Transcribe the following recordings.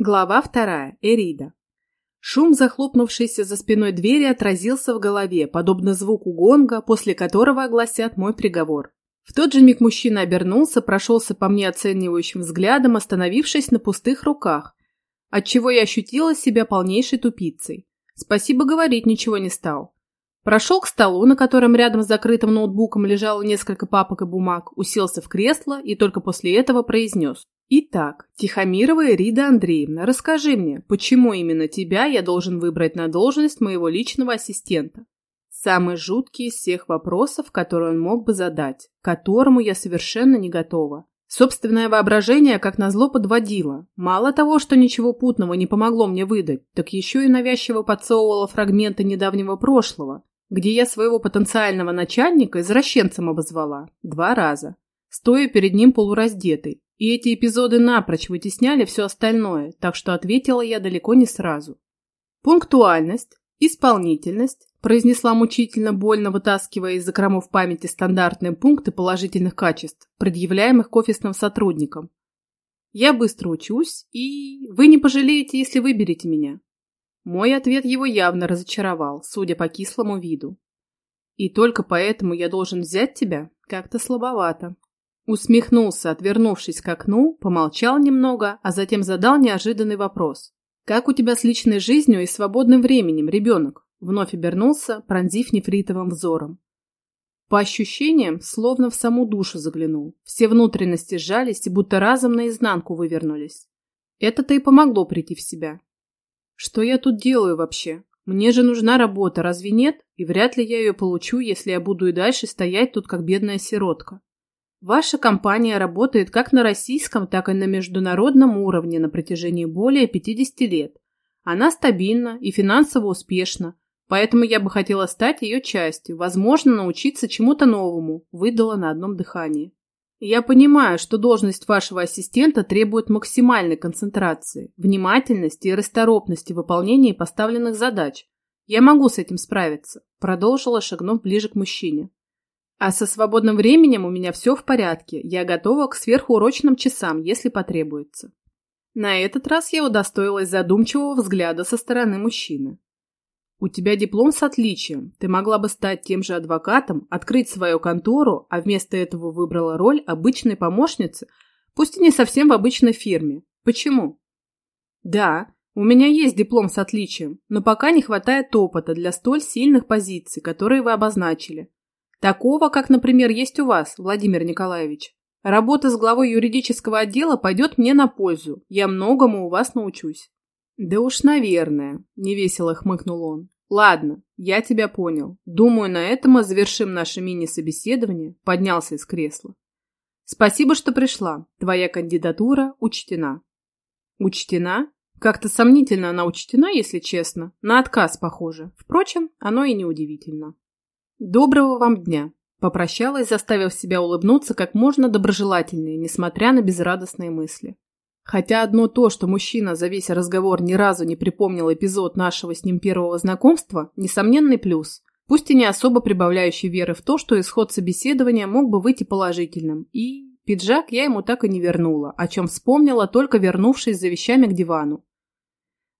Глава вторая. Эрида. Шум, захлопнувшийся за спиной двери, отразился в голове, подобно звуку гонга, после которого огласят мой приговор. В тот же миг мужчина обернулся, прошелся по мне оценивающим взглядом, остановившись на пустых руках, отчего я ощутила себя полнейшей тупицей. Спасибо говорить ничего не стал. Прошел к столу, на котором рядом с закрытым ноутбуком лежало несколько папок и бумаг, уселся в кресло и только после этого произнес. «Итак, Тихомирова Ирида Андреевна, расскажи мне, почему именно тебя я должен выбрать на должность моего личного ассистента?» Самый жуткий из всех вопросов, которые он мог бы задать, к которому я совершенно не готова. Собственное воображение, как назло, подводило. Мало того, что ничего путного не помогло мне выдать, так еще и навязчиво подсовывало фрагменты недавнего прошлого, где я своего потенциального начальника извращенцем обозвала. Два раза. Стоя перед ним полураздетой. И эти эпизоды напрочь вытесняли все остальное, так что ответила я далеко не сразу. Пунктуальность, исполнительность, произнесла мучительно больно, вытаскивая из закромов памяти стандартные пункты положительных качеств, предъявляемых к офисным сотрудникам. Я быстро учусь, и вы не пожалеете, если выберете меня. Мой ответ его явно разочаровал, судя по кислому виду. И только поэтому я должен взять тебя? Как-то слабовато. Усмехнулся, отвернувшись к окну, помолчал немного, а затем задал неожиданный вопрос. «Как у тебя с личной жизнью и свободным временем, ребенок?» Вновь обернулся, пронзив нефритовым взором. По ощущениям, словно в саму душу заглянул. Все внутренности сжались и будто разом наизнанку вывернулись. Это-то и помогло прийти в себя. Что я тут делаю вообще? Мне же нужна работа, разве нет? И вряд ли я ее получу, если я буду и дальше стоять тут как бедная сиротка. Ваша компания работает как на российском, так и на международном уровне на протяжении более 50 лет. Она стабильна и финансово успешна, поэтому я бы хотела стать ее частью, возможно, научиться чему-то новому, выдала на одном дыхании. Я понимаю, что должность вашего ассистента требует максимальной концентрации, внимательности и расторопности в выполнении поставленных задач. Я могу с этим справиться, продолжила, шагнув ближе к мужчине. А со свободным временем у меня все в порядке. Я готова к сверхурочным часам, если потребуется. На этот раз я удостоилась задумчивого взгляда со стороны мужчины. У тебя диплом с отличием. Ты могла бы стать тем же адвокатом, открыть свою контору, а вместо этого выбрала роль обычной помощницы, пусть и не совсем в обычной фирме. Почему? Да, у меня есть диплом с отличием, но пока не хватает опыта для столь сильных позиций, которые вы обозначили. Такого, как, например, есть у вас, Владимир Николаевич. Работа с главой юридического отдела пойдет мне на пользу. Я многому у вас научусь. «Да уж, наверное», — невесело хмыкнул он. «Ладно, я тебя понял. Думаю, на этом мы завершим наше мини-собеседование», — поднялся из кресла. «Спасибо, что пришла. Твоя кандидатура учтена». «Учтена? Как-то сомнительно она учтена, если честно. На отказ, похоже. Впрочем, оно и не удивительно». «Доброго вам дня», — попрощалась, заставив себя улыбнуться как можно доброжелательнее, несмотря на безрадостные мысли. Хотя одно то, что мужчина за весь разговор ни разу не припомнил эпизод нашего с ним первого знакомства, несомненный плюс, пусть и не особо прибавляющий веры в то, что исход собеседования мог бы выйти положительным. И пиджак я ему так и не вернула, о чем вспомнила, только вернувшись за вещами к дивану.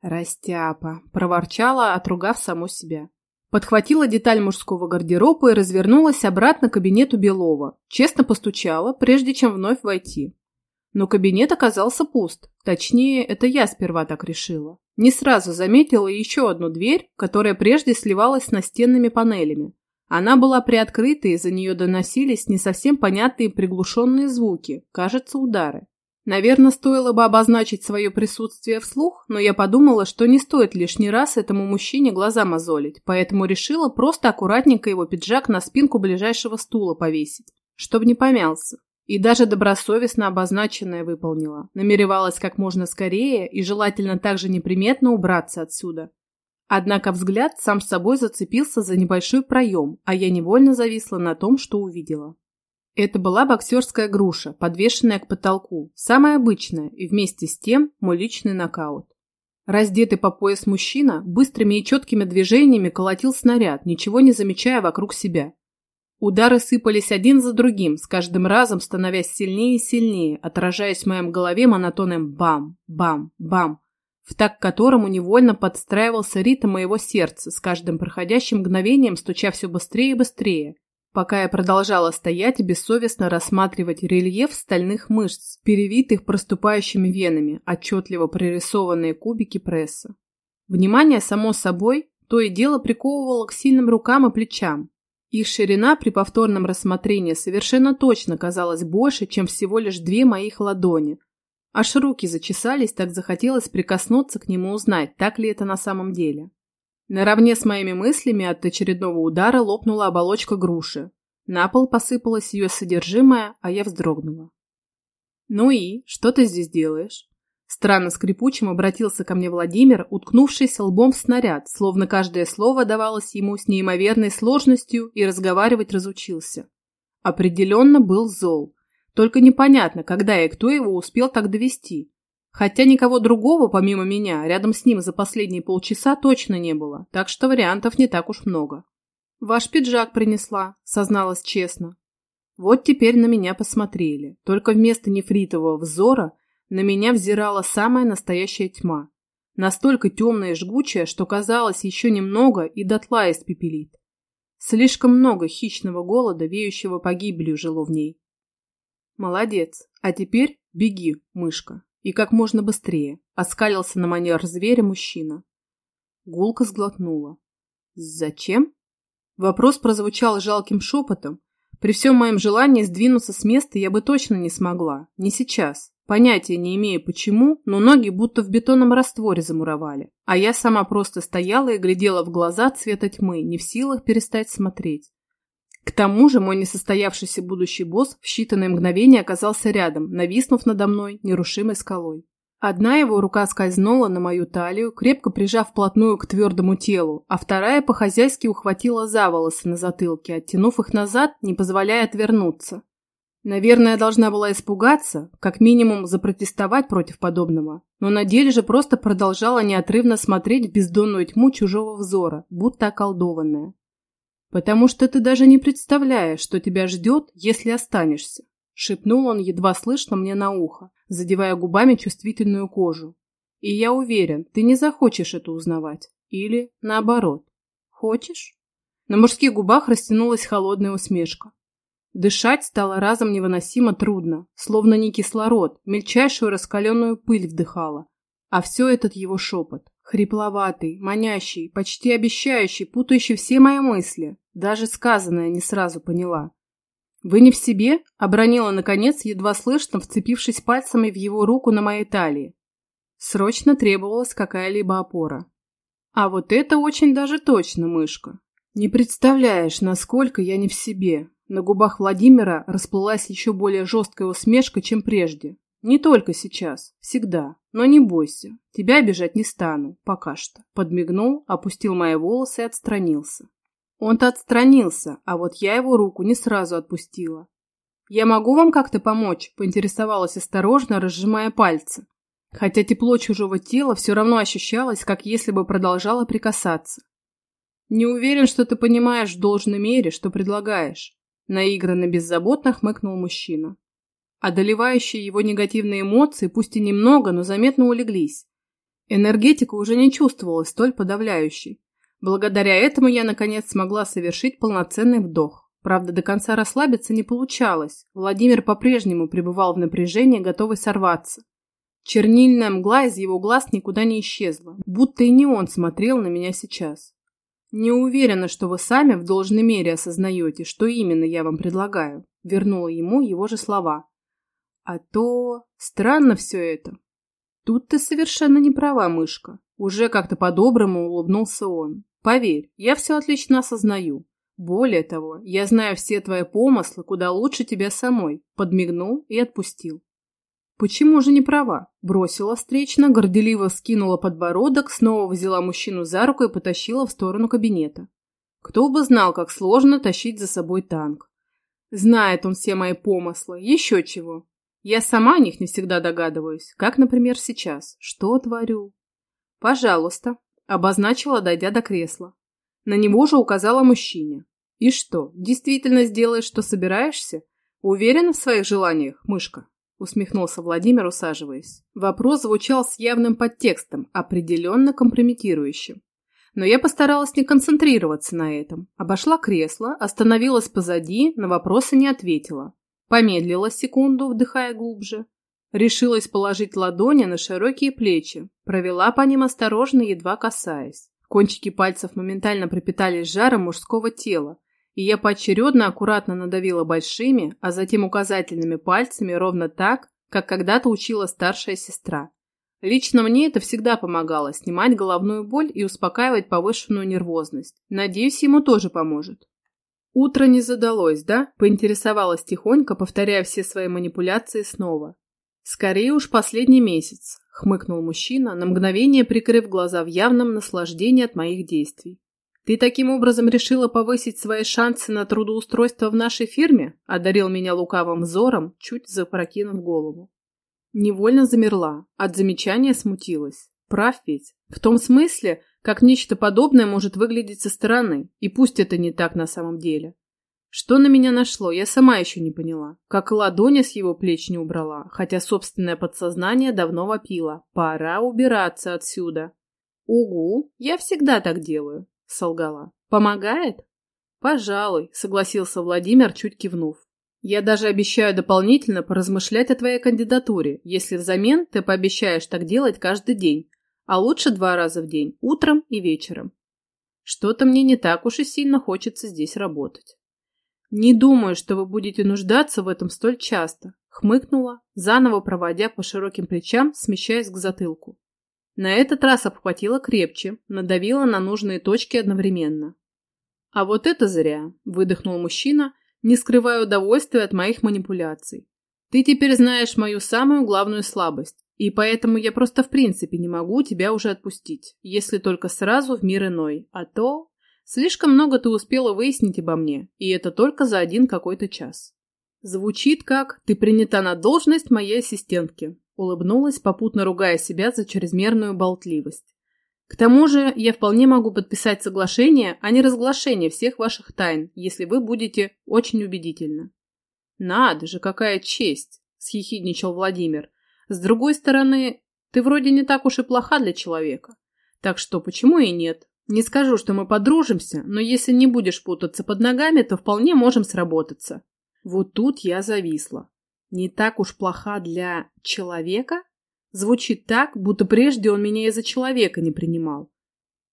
«Растяпа!» – проворчала, отругав саму себя. Подхватила деталь мужского гардероба и развернулась обратно к кабинету Белова. Честно постучала, прежде чем вновь войти. Но кабинет оказался пуст. Точнее, это я сперва так решила. Не сразу заметила еще одну дверь, которая прежде сливалась с настенными панелями. Она была приоткрыта, и за нее доносились не совсем понятные приглушенные звуки, кажется, удары. Наверное, стоило бы обозначить свое присутствие вслух, но я подумала, что не стоит лишний раз этому мужчине глаза мозолить, поэтому решила просто аккуратненько его пиджак на спинку ближайшего стула повесить, чтобы не помялся. И даже добросовестно обозначенное выполнила. Намеревалась как можно скорее и желательно также неприметно убраться отсюда. Однако взгляд сам с собой зацепился за небольшой проем, а я невольно зависла на том, что увидела. Это была боксерская груша, подвешенная к потолку, самая обычная и вместе с тем мой личный нокаут. Раздетый по пояс мужчина быстрыми и четкими движениями колотил снаряд, ничего не замечая вокруг себя. Удары сыпались один за другим, с каждым разом становясь сильнее и сильнее, отражаясь в моем голове монотонным бам, бам, бам. в так которому невольно подстраивался ритм моего сердца, с каждым проходящим мгновением стуча все быстрее и быстрее, пока я продолжала стоять и бессовестно рассматривать рельеф стальных мышц, перевитых проступающими венами, отчетливо прорисованные кубики пресса. Внимание, само собой, то и дело приковывало к сильным рукам и плечам. Их ширина при повторном рассмотрении совершенно точно казалась больше, чем всего лишь две моих ладони, Аж руки зачесались, так захотелось прикоснуться к нему узнать, так ли это на самом деле. Наравне с моими мыслями от очередного удара лопнула оболочка груши. На пол посыпалось ее содержимое, а я вздрогнула. «Ну и? Что ты здесь делаешь?» Странно скрипучим обратился ко мне Владимир, уткнувшись лбом в снаряд, словно каждое слово давалось ему с неимоверной сложностью и разговаривать разучился. Определенно был зол, только непонятно, когда и кто его успел так довести. Хотя никого другого, помимо меня, рядом с ним за последние полчаса точно не было, так что вариантов не так уж много. «Ваш пиджак принесла», — созналась честно. Вот теперь на меня посмотрели. Только вместо нефритового взора на меня взирала самая настоящая тьма. Настолько темная и жгучая, что казалось еще немного и дотла испепелит. Слишком много хищного голода, веющего погибелью, жило в ней. Молодец. А теперь беги, мышка. И как можно быстрее. Оскалился на манер зверя мужчина. Гулка сглотнула. Зачем? Вопрос прозвучал жалким шепотом. При всем моем желании сдвинуться с места я бы точно не смогла. Не сейчас. Понятия не имея почему, но ноги будто в бетонном растворе замуровали. А я сама просто стояла и глядела в глаза цвета тьмы, не в силах перестать смотреть. К тому же мой несостоявшийся будущий босс в считанные мгновения оказался рядом, нависнув надо мной нерушимой скалой. Одна его рука скользнула на мою талию, крепко прижав вплотную к твердому телу, а вторая по-хозяйски ухватила за волосы на затылке, оттянув их назад, не позволяя отвернуться. Наверное, должна была испугаться, как минимум запротестовать против подобного, но на деле же просто продолжала неотрывно смотреть в бездонную тьму чужого взора, будто околдованная. «Потому что ты даже не представляешь, что тебя ждет, если останешься», — шепнул он едва слышно мне на ухо, задевая губами чувствительную кожу. «И я уверен, ты не захочешь это узнавать. Или наоборот. Хочешь?» На мужских губах растянулась холодная усмешка. Дышать стало разом невыносимо трудно, словно не кислород, мельчайшую раскаленную пыль вдыхала. А все этот его шепот. Хрипловатый, манящий, почти обещающий, путающий все мои мысли. Даже сказанное не сразу поняла. «Вы не в себе?» – обронила, наконец, едва слышно, вцепившись пальцами в его руку на моей талии. Срочно требовалась какая-либо опора. А вот это очень даже точно, мышка. Не представляешь, насколько я не в себе. На губах Владимира расплылась еще более жесткая усмешка, чем прежде. Не только сейчас, всегда. Но не бойся, тебя обижать не стану, пока что. Подмигнул, опустил мои волосы и отстранился. Он-то отстранился, а вот я его руку не сразу отпустила. «Я могу вам как-то помочь?» – поинтересовалась осторожно, разжимая пальцы. Хотя тепло чужого тела все равно ощущалось, как если бы продолжало прикасаться. «Не уверен, что ты понимаешь в должной мере, что предлагаешь», – наигранно беззаботно хмыкнул мужчина. Одолевающие его негативные эмоции, пусть и немного, но заметно улеглись. Энергетика уже не чувствовалась столь подавляющей. Благодаря этому я, наконец, смогла совершить полноценный вдох. Правда, до конца расслабиться не получалось. Владимир по-прежнему пребывал в напряжении, готовый сорваться. Чернильная мгла из его глаз никуда не исчезла, будто и не он смотрел на меня сейчас. «Не уверена, что вы сами в должной мере осознаете, что именно я вам предлагаю», вернула ему его же слова. А то... Странно все это. Тут ты совершенно не права, мышка. Уже как-то по-доброму улыбнулся он. Поверь, я все отлично осознаю. Более того, я знаю все твои помыслы куда лучше тебя самой. Подмигнул и отпустил. Почему же не права? Бросила встречно, горделиво скинула подбородок, снова взяла мужчину за руку и потащила в сторону кабинета. Кто бы знал, как сложно тащить за собой танк. Знает он все мои помыслы, еще чего. Я сама о них не всегда догадываюсь, как, например, сейчас. Что творю? Пожалуйста, обозначила, дойдя до кресла. На него же указала мужчине. И что, действительно сделаешь, что собираешься? Уверена в своих желаниях, мышка? усмехнулся Владимир, усаживаясь. Вопрос звучал с явным подтекстом, определенно компрометирующим. Но я постаралась не концентрироваться на этом. Обошла кресло, остановилась позади, на вопросы не ответила. Помедлила секунду, вдыхая глубже. Решилась положить ладони на широкие плечи, провела по ним осторожно, едва касаясь. Кончики пальцев моментально пропитались жаром мужского тела, и я поочередно аккуратно надавила большими, а затем указательными пальцами ровно так, как когда-то учила старшая сестра. Лично мне это всегда помогало снимать головную боль и успокаивать повышенную нервозность. Надеюсь, ему тоже поможет. Утро не задалось, да? Поинтересовалась тихонько, повторяя все свои манипуляции снова. Скорее уж последний месяц, хмыкнул мужчина, на мгновение прикрыв глаза в явном наслаждении от моих действий. «Ты таким образом решила повысить свои шансы на трудоустройство в нашей фирме?» – одарил меня лукавым взором, чуть запрокинув голову. Невольно замерла, от замечания смутилась. Прав ведь. В том смысле, как нечто подобное может выглядеть со стороны, и пусть это не так на самом деле. Что на меня нашло, я сама еще не поняла. Как ладони с его плеч не убрала, хотя собственное подсознание давно вопило. Пора убираться отсюда. Угу, я всегда так делаю, солгала. Помогает? Пожалуй, согласился Владимир, чуть кивнув. Я даже обещаю дополнительно поразмышлять о твоей кандидатуре, если взамен ты пообещаешь так делать каждый день, а лучше два раза в день, утром и вечером. Что-то мне не так уж и сильно хочется здесь работать. Не думаю, что вы будете нуждаться в этом столь часто, хмыкнула, заново проводя по широким плечам, смещаясь к затылку. На этот раз обхватила крепче, надавила на нужные точки одновременно. А вот это зря, выдохнул мужчина, не скрывая удовольствия от моих манипуляций. Ты теперь знаешь мою самую главную слабость, и поэтому я просто в принципе не могу тебя уже отпустить, если только сразу в мир иной, а то... Слишком много ты успела выяснить обо мне, и это только за один какой-то час. Звучит как «ты принята на должность моей ассистентки», улыбнулась, попутно ругая себя за чрезмерную болтливость. К тому же я вполне могу подписать соглашение а не разглашение всех ваших тайн, если вы будете очень убедительны. Надо же, какая честь, съехидничал Владимир. С другой стороны, ты вроде не так уж и плоха для человека. Так что почему и нет? Не скажу, что мы подружимся, но если не будешь путаться под ногами, то вполне можем сработаться. Вот тут я зависла. Не так уж плоха для человека? Звучит так, будто прежде он меня из-за человека не принимал.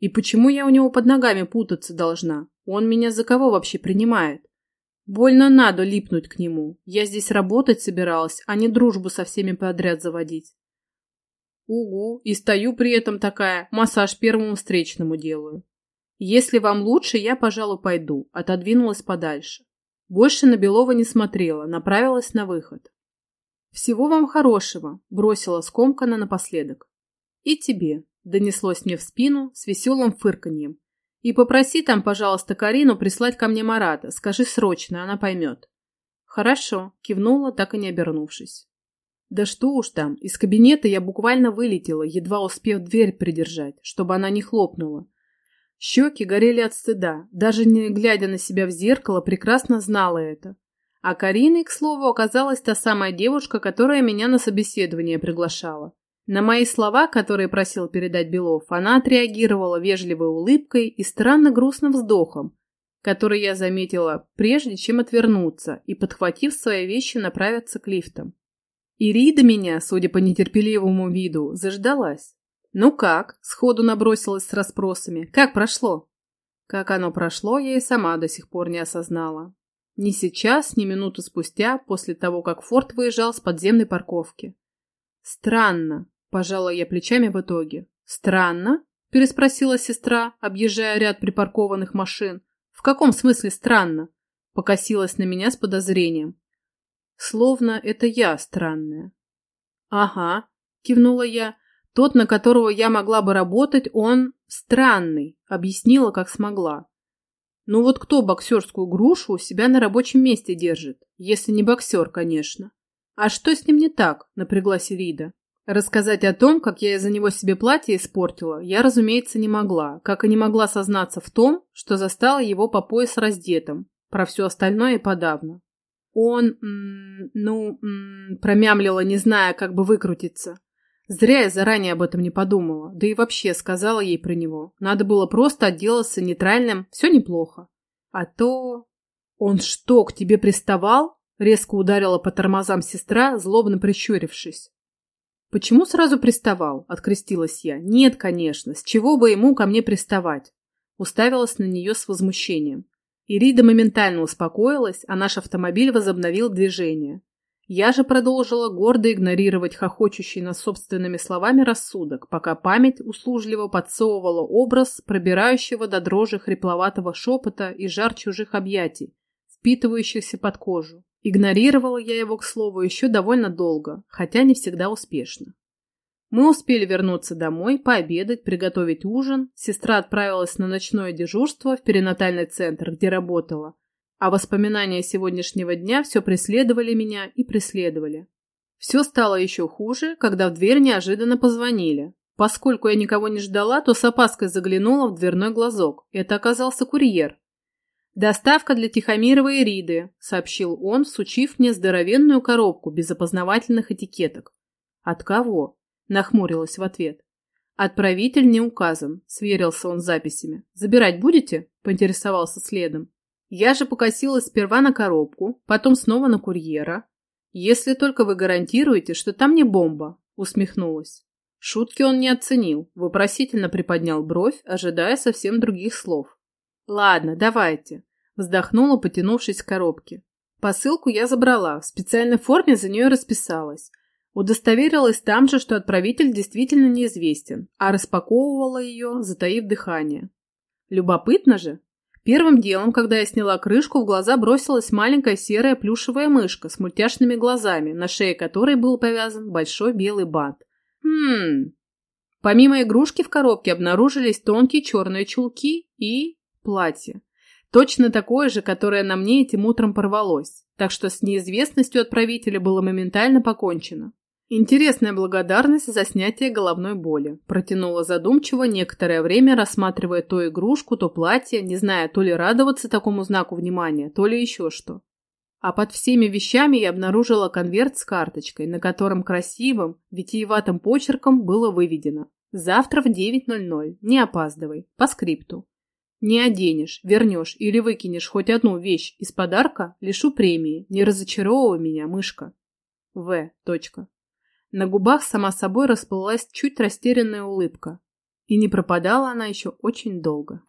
И почему я у него под ногами путаться должна? Он меня за кого вообще принимает? Больно надо липнуть к нему. Я здесь работать собиралась, а не дружбу со всеми подряд заводить. Угу, и стою при этом такая, массаж первому встречному делаю. Если вам лучше, я, пожалуй, пойду, отодвинулась подальше. Больше на Белова не смотрела, направилась на выход. «Всего вам хорошего», – бросила скомкана напоследок. «И тебе», – донеслось мне в спину с веселым фырканьем. «И попроси там, пожалуйста, Карину прислать ко мне Марата. Скажи срочно, она поймет». «Хорошо», – кивнула, так и не обернувшись. Да что уж там, из кабинета я буквально вылетела, едва успев дверь придержать, чтобы она не хлопнула. Щеки горели от стыда, даже не глядя на себя в зеркало, прекрасно знала это. А Кариной, к слову, оказалась та самая девушка, которая меня на собеседование приглашала. На мои слова, которые просил передать Белов, она отреагировала вежливой улыбкой и странно грустным вздохом, который я заметила прежде, чем отвернуться и, подхватив свои вещи, направиться к лифтам. Ирида меня, судя по нетерпеливому виду, заждалась. «Ну как?» – сходу набросилась с расспросами. «Как прошло?» Как оно прошло, я и сама до сих пор не осознала. Ни сейчас, ни минуту спустя, после того, как Форд выезжал с подземной парковки. «Странно», – пожала я плечами в итоге. «Странно?» – переспросила сестра, объезжая ряд припаркованных машин. «В каком смысле странно?» – покосилась на меня с подозрением. Словно это я странная. «Ага», – кивнула я. «Тот, на которого я могла бы работать, он странный», – объяснила, как смогла. Ну вот кто боксерскую грушу у себя на рабочем месте держит? Если не боксер, конечно. А что с ним не так? Напряглась Ирида. Рассказать о том, как я из-за него себе платье испортила, я, разумеется, не могла, как и не могла сознаться в том, что застала его по пояс раздетым, про все остальное и подавно. Он, ну, промямлила, не зная, как бы выкрутиться. Зря я заранее об этом не подумала, да и вообще сказала ей про него. Надо было просто отделаться нейтральным, все неплохо. А то... Он что, к тебе приставал? Резко ударила по тормозам сестра, злобно прищурившись. «Почему сразу приставал?» – открестилась я. «Нет, конечно. С чего бы ему ко мне приставать?» Уставилась на нее с возмущением. Ирида моментально успокоилась, а наш автомобиль возобновил движение. Я же продолжила гордо игнорировать хохочущий над собственными словами рассудок, пока память услужливо подсовывала образ пробирающего до дрожи хрипловатого шепота и жар чужих объятий, впитывающихся под кожу. Игнорировала я его, к слову, еще довольно долго, хотя не всегда успешно. Мы успели вернуться домой, пообедать, приготовить ужин. Сестра отправилась на ночное дежурство в перинатальный центр, где работала. А воспоминания сегодняшнего дня все преследовали меня и преследовали. Все стало еще хуже, когда в дверь неожиданно позвонили. Поскольку я никого не ждала, то с опаской заглянула в дверной глазок. Это оказался курьер. «Доставка для Тихомирова и Риды», — сообщил он, сучив мне здоровенную коробку без опознавательных этикеток. «От кого?» Нахмурилась в ответ. «Отправитель не указан», — сверился он с записями. «Забирать будете?» — поинтересовался следом. Я же покосилась сперва на коробку, потом снова на курьера. «Если только вы гарантируете, что там не бомба», — усмехнулась. Шутки он не оценил, вопросительно приподнял бровь, ожидая совсем других слов. «Ладно, давайте», — вздохнула, потянувшись к коробке. Посылку я забрала, в специальной форме за нее расписалась. Удостоверилась там же, что отправитель действительно неизвестен, а распаковывала ее, затаив дыхание. Любопытно же. Первым делом, когда я сняла крышку, в глаза бросилась маленькая серая плюшевая мышка с мультяшными глазами, на шее которой был повязан большой белый бант. Хм. Помимо игрушки в коробке обнаружились тонкие черные чулки и платье. Точно такое же, которое на мне этим утром порвалось. Так что с неизвестностью отправителя было моментально покончено. Интересная благодарность за снятие головной боли. Протянула задумчиво некоторое время, рассматривая то игрушку, то платье, не зная то ли радоваться такому знаку внимания, то ли еще что. А под всеми вещами я обнаружила конверт с карточкой, на котором красивым, витиеватым почерком было выведено «Завтра в 9.00, не опаздывай, по скрипту». Не оденешь, вернешь или выкинешь хоть одну вещь из подарка, лишу премии, не разочаровывай меня, мышка. В. Точка. На губах сама собой расплылась чуть растерянная улыбка. И не пропадала она еще очень долго.